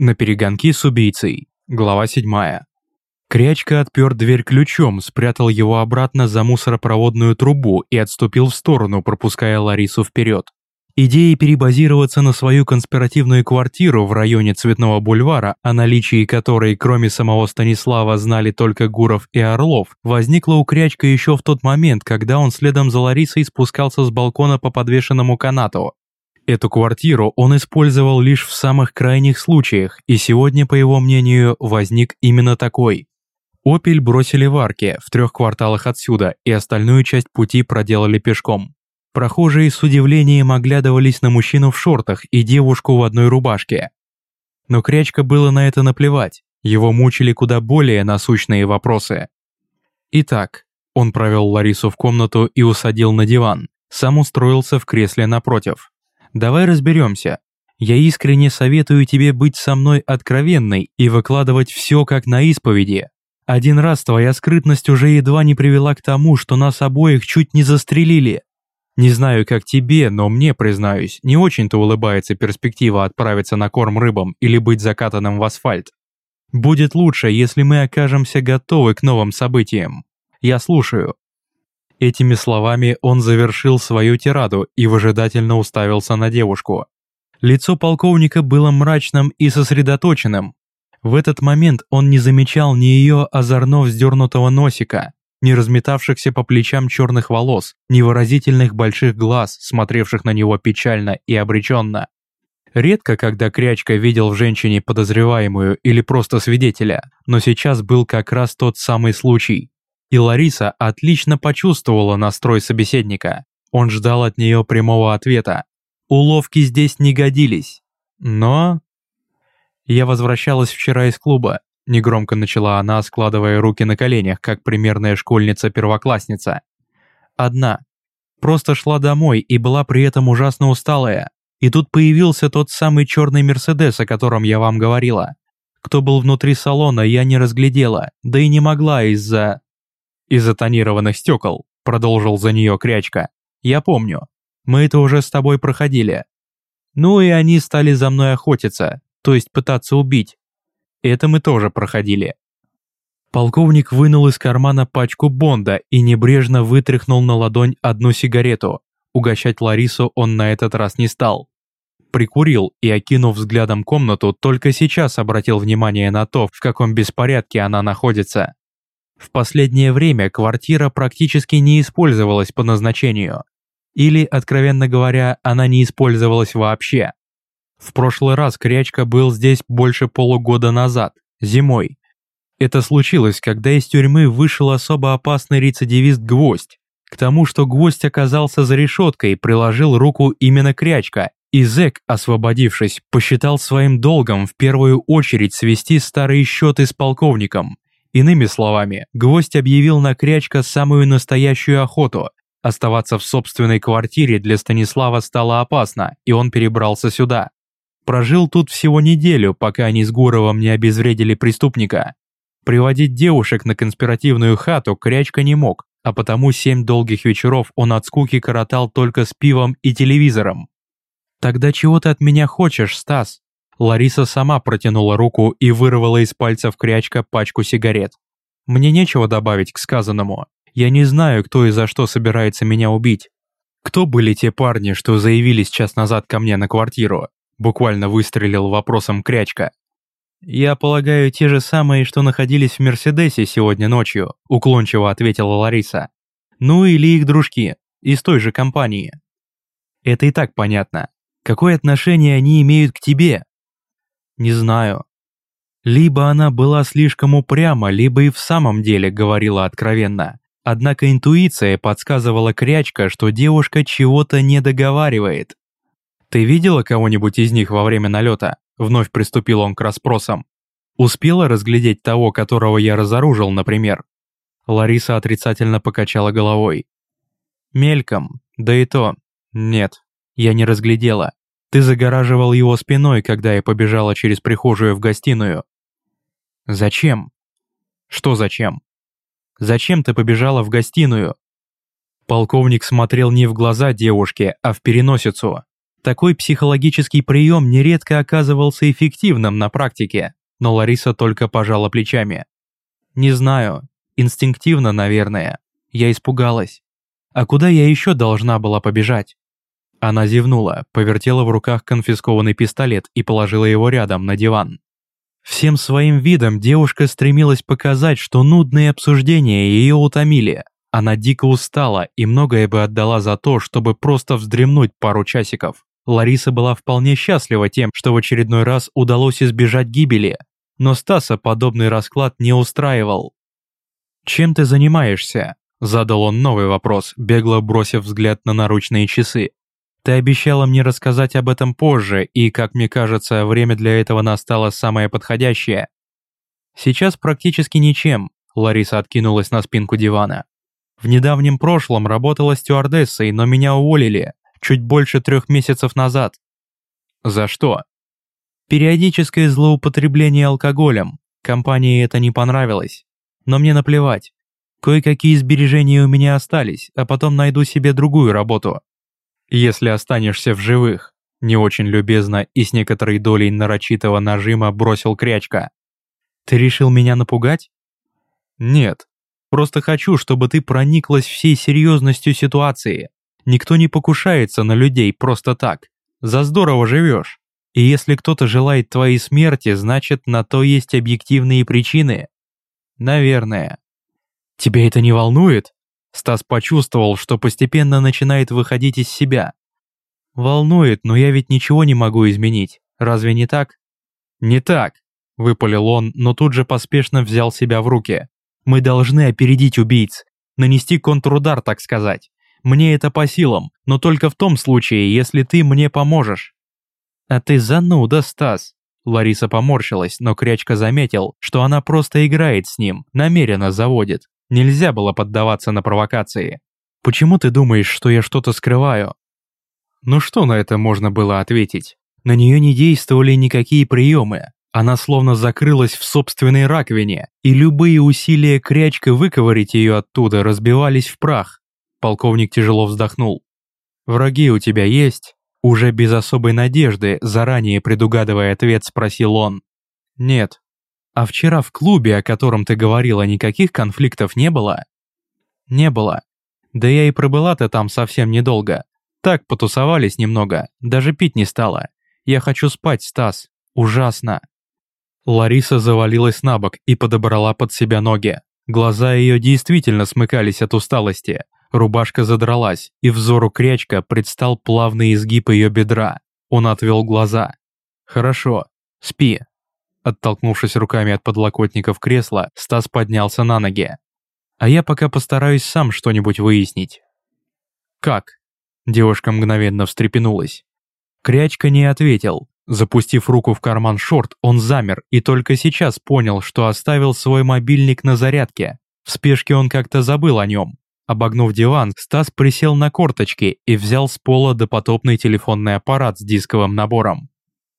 На перегонки с убийцей. Глава 7. Крячка отпер дверь ключом, спрятал его обратно за мусоропроводную трубу и отступил в сторону, пропуская Ларису вперед. Идея перебазироваться на свою конспиративную квартиру в районе Цветного бульвара, о наличии которой кроме самого Станислава знали только Гуров и Орлов, возникла у Крячка еще в тот момент, когда он следом за Ларисой спускался с балкона по подвешенному канату. Эту квартиру он использовал лишь в самых крайних случаях, и сегодня, по его мнению, возник именно такой. «Опель» бросили в арке в трех кварталах отсюда, и остальную часть пути проделали пешком. Прохожие с удивлением оглядывались на мужчину в шортах и девушку в одной рубашке. Но Крячка было на это наплевать, его мучили куда более насущные вопросы. Итак, он провел Ларису в комнату и усадил на диван, сам устроился в кресле напротив. Давай разберемся. Я искренне советую тебе быть со мной откровенной и выкладывать все как на исповеди. Один раз твоя скрытность уже едва не привела к тому, что нас обоих чуть не застрелили. Не знаю, как тебе, но мне, признаюсь, не очень-то улыбается перспектива отправиться на корм рыбам или быть закатанным в асфальт. Будет лучше, если мы окажемся готовы к новым событиям. Я слушаю. Этими словами он завершил свою тираду и выжидательно уставился на девушку. Лицо полковника было мрачным и сосредоточенным. В этот момент он не замечал ни ее озорно вздернутого носика, ни разметавшихся по плечам черных волос, ни выразительных больших глаз, смотревших на него печально и обреченно. Редко, когда Крячка видел в женщине подозреваемую или просто свидетеля, но сейчас был как раз тот самый случай. И Лариса отлично почувствовала настрой собеседника. Он ждал от нее прямого ответа. Уловки здесь не годились. Но... Я возвращалась вчера из клуба. Негромко начала она, складывая руки на коленях, как примерная школьница-первоклассница. Одна. Просто шла домой и была при этом ужасно усталая. И тут появился тот самый черный Мерседес, о котором я вам говорила. Кто был внутри салона, я не разглядела, да и не могла из-за... «Из-за тонированных стекол», — продолжил за нее Крячка. «Я помню. Мы это уже с тобой проходили. Ну и они стали за мной охотиться, то есть пытаться убить. Это мы тоже проходили». Полковник вынул из кармана пачку Бонда и небрежно вытряхнул на ладонь одну сигарету. Угощать Ларису он на этот раз не стал. Прикурил и, окинув взглядом комнату, только сейчас обратил внимание на то, в каком беспорядке она находится. В последнее время квартира практически не использовалась по назначению. Или, откровенно говоря, она не использовалась вообще. В прошлый раз Крячка был здесь больше полугода назад, зимой. Это случилось, когда из тюрьмы вышел особо опасный рецидивист Гвоздь. К тому, что Гвоздь оказался за решеткой, приложил руку именно Крячка, и зэк, освободившись, посчитал своим долгом в первую очередь свести старые счеты с полковником. Иными словами, Гвоздь объявил на Крячка самую настоящую охоту. Оставаться в собственной квартире для Станислава стало опасно, и он перебрался сюда. Прожил тут всего неделю, пока они с Гуровым не обезвредили преступника. Приводить девушек на конспиративную хату Крячка не мог, а потому семь долгих вечеров он от скуки коротал только с пивом и телевизором. «Тогда чего ты от меня хочешь, Стас?» Лариса сама протянула руку и вырвала из пальцев крячка пачку сигарет. «Мне нечего добавить к сказанному. Я не знаю, кто и за что собирается меня убить. Кто были те парни, что заявились час назад ко мне на квартиру?» Буквально выстрелил вопросом крячка. «Я полагаю, те же самые, что находились в Мерседесе сегодня ночью», уклончиво ответила Лариса. «Ну или их дружки, из той же компании». «Это и так понятно. Какое отношение они имеют к тебе?» Не знаю. Либо она была слишком упряма, либо и в самом деле говорила откровенно. Однако интуиция подсказывала Крячка, что девушка чего-то не договаривает. «Ты видела кого-нибудь из них во время налета?» Вновь приступил он к расспросам. «Успела разглядеть того, которого я разоружил, например?» Лариса отрицательно покачала головой. «Мельком, да и то. Нет, я не разглядела. Ты загораживал его спиной, когда я побежала через прихожую в гостиную. Зачем? Что зачем? Зачем ты побежала в гостиную? Полковник смотрел не в глаза девушки, а в переносицу. Такой психологический прием нередко оказывался эффективным на практике, но Лариса только пожала плечами. «Не знаю. Инстинктивно, наверное. Я испугалась. А куда я еще должна была побежать?» Она зевнула, повертела в руках конфискованный пистолет и положила его рядом на диван. Всем своим видом девушка стремилась показать, что нудные обсуждения ее утомили. Она дико устала и многое бы отдала за то, чтобы просто вздремнуть пару часиков. Лариса была вполне счастлива тем, что в очередной раз удалось избежать гибели, но Стаса подобный расклад не устраивал. «Чем ты занимаешься?» – задал он новый вопрос, бегло бросив взгляд на наручные часы. «Ты обещала мне рассказать об этом позже, и, как мне кажется, время для этого настало самое подходящее». «Сейчас практически ничем», – Лариса откинулась на спинку дивана. «В недавнем прошлом работала стюардессой, но меня уволили чуть больше трех месяцев назад. За что? Периодическое злоупотребление алкоголем. Компании это не понравилось. Но мне наплевать. Кое-какие сбережения у меня остались, а потом найду себе другую работу. Если останешься в живых, не очень любезно и с некоторой долей нарочитого нажима бросил крячка. Ты решил меня напугать? Нет. Просто хочу, чтобы ты прониклась всей серьезностью ситуации. Никто не покушается на людей просто так. За здорово живешь. И если кто-то желает твоей смерти, значит, на то есть объективные причины. Наверное. Тебя это не волнует? Стас почувствовал, что постепенно начинает выходить из себя. Волнует, но я ведь ничего не могу изменить. Разве не так? Не так, выпалил он, но тут же поспешно взял себя в руки. Мы должны опередить убийц, нанести контрудар, так сказать. Мне это по силам, но только в том случае, если ты мне поможешь». «А ты зануда, Стас!» Лариса поморщилась, но Крячка заметил, что она просто играет с ним, намеренно заводит. Нельзя было поддаваться на провокации. «Почему ты думаешь, что я что-то скрываю?» Ну что на это можно было ответить? На нее не действовали никакие приемы. Она словно закрылась в собственной раковине, и любые усилия Крячка выковырить ее оттуда разбивались в прах. Полковник тяжело вздохнул. «Враги у тебя есть?» Уже без особой надежды, заранее предугадывая ответ, спросил он. «Нет». «А вчера в клубе, о котором ты говорила, никаких конфликтов не было?» «Не было. Да я и пробыла-то там совсем недолго. Так потусовались немного, даже пить не стала. Я хочу спать, Стас. Ужасно». Лариса завалилась на бок и подобрала под себя ноги. Глаза ее действительно смыкались от усталости, Рубашка задралась, и взору крячка предстал плавный изгиб ее бедра. Он отвел глаза. «Хорошо, спи». Оттолкнувшись руками от подлокотников кресла, Стас поднялся на ноги. «А я пока постараюсь сам что-нибудь выяснить». «Как?» Девушка мгновенно встрепенулась. Крячка не ответил. Запустив руку в карман шорт, он замер и только сейчас понял, что оставил свой мобильник на зарядке. В спешке он как-то забыл о нем. Обогнув диван, Стас присел на корточки и взял с пола допотопный телефонный аппарат с дисковым набором.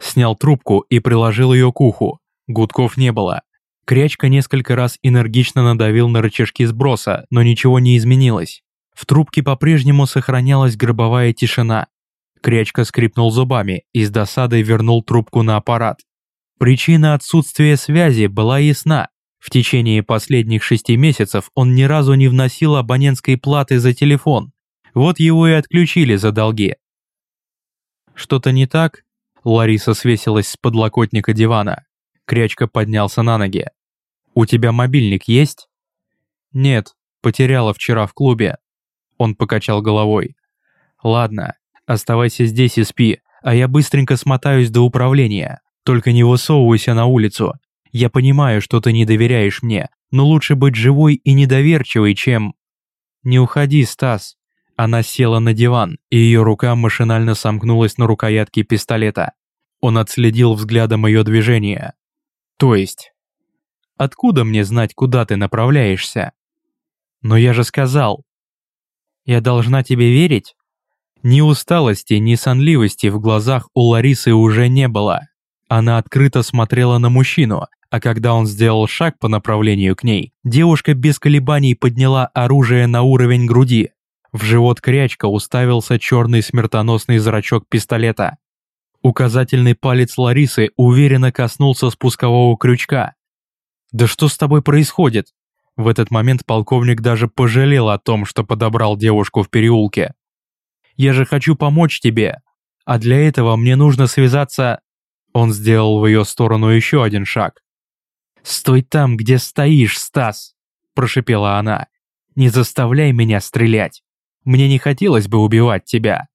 Снял трубку и приложил ее к уху. Гудков не было. Крячка несколько раз энергично надавил на рычажки сброса, но ничего не изменилось. В трубке по-прежнему сохранялась гробовая тишина. Крячка скрипнул зубами и с досадой вернул трубку на аппарат. Причина отсутствия связи была ясна. В течение последних шести месяцев он ни разу не вносил абонентской платы за телефон. Вот его и отключили за долги. «Что-то не так?» Лариса свесилась с подлокотника дивана. Крячка поднялся на ноги. «У тебя мобильник есть?» «Нет, потеряла вчера в клубе». Он покачал головой. «Ладно, оставайся здесь и спи, а я быстренько смотаюсь до управления. Только не высовывайся на улицу, я понимаю, что ты не доверяешь мне, но лучше быть живой и недоверчивой, чем... Не уходи, Стас. Она села на диван, и ее рука машинально сомкнулась на рукоятке пистолета. Он отследил взглядом ее движение. То есть... Откуда мне знать, куда ты направляешься? Но я же сказал. Я должна тебе верить? Ни усталости, ни сонливости в глазах у Ларисы уже не было. Она открыто смотрела на мужчину, а когда он сделал шаг по направлению к ней, девушка без колебаний подняла оружие на уровень груди. В живот крячка уставился черный смертоносный зрачок пистолета. Указательный палец Ларисы уверенно коснулся спускового крючка. «Да что с тобой происходит?» В этот момент полковник даже пожалел о том, что подобрал девушку в переулке. «Я же хочу помочь тебе, а для этого мне нужно связаться...» Он сделал в ее сторону еще один шаг. «Стой там, где стоишь, Стас!» – прошипела она. «Не заставляй меня стрелять. Мне не хотелось бы убивать тебя,